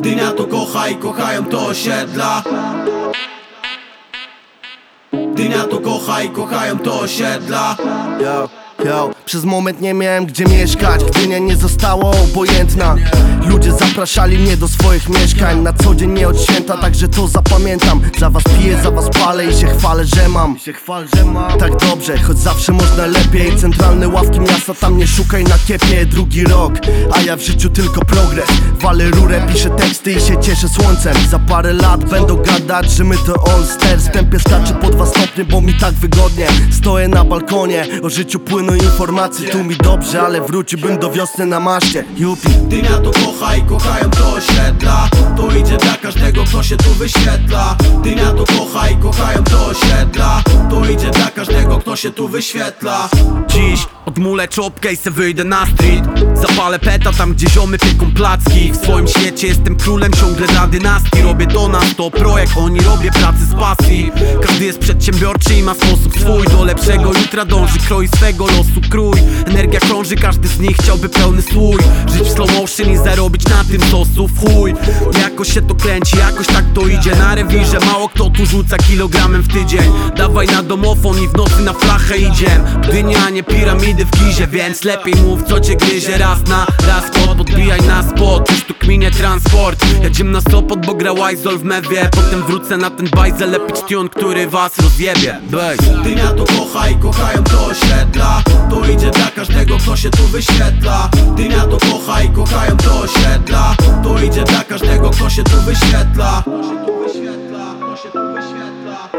Dynia to kocha i kochają to osiedla. Dynia to kocha i kochają to osiedla. Yo, yo, przez moment nie miałem gdzie mieszkać Gdynia nie została obojętna. Ludzie zapraszali mnie do swoich mieszkań Na co dzień nie od święta, także to zapamiętam. Za was piję, za was palę i się chwalę, że mam. Tak dobrze, choć zawsze można lepiej. Centralne ławki miasta, tam nie szukaj na kiepie. Drugi rok, a ja w życiu tylko progres. Walę rurę, piszę teksty i się cieszę słońcem. Za parę lat będą gadać, że my to W tempie skaczę po dwa stopnie, bo mi tak wygodnie. Stoję na balkonie, o życiu płyną informacje Tu mi dobrze, ale wróciłbym do wiosny na maszcie. Jupi. Dynia to kocha i kochają to osiedla. To idzie dla każdego, kto się tu wyświetla. Dynia to kocha i kochają to osiedla. To idzie dla każdego, kto się tu wyświetla. Dziś odmulę czopkę i se wyjdę na street. Zapalę peta tam gdzie ziomy pieką placki. W swoim świecie jestem królem ciągle dla dynastii. Robię do nas to projekt, oni robię pracę z pasji. Każdy jest przedsiębiorczy i ma sposób swój. Do lepszego jutra dąży, kroi swego losu. Krój Energia krąży, każdy z nich chciałby pełny słój Żyć w slow motion i zarobić na tym sosu w chuj Jakoś się to kręci, jakoś tak to idzie. Na rewirze mało kto tu rzuca kilogramem w tydzień. Dawaj na domofon i w nocy na flachę idziem Gdynia, a nie piramidy w gizie Więc lepiej mów co cię gryzie. Raz na raz pod Podbijaj na spot, już tu kminie transport. Jadziem na Sopot, bo gra Wajzol w mewie. Potem wrócę na ten bajzel, lepić tune, który was rozjebie. Bass. Dynia to kocha i kochają to osiedla To idzie dla każdego, kto się tu wyświetla to się tu wyświetla To się tu wyświetla.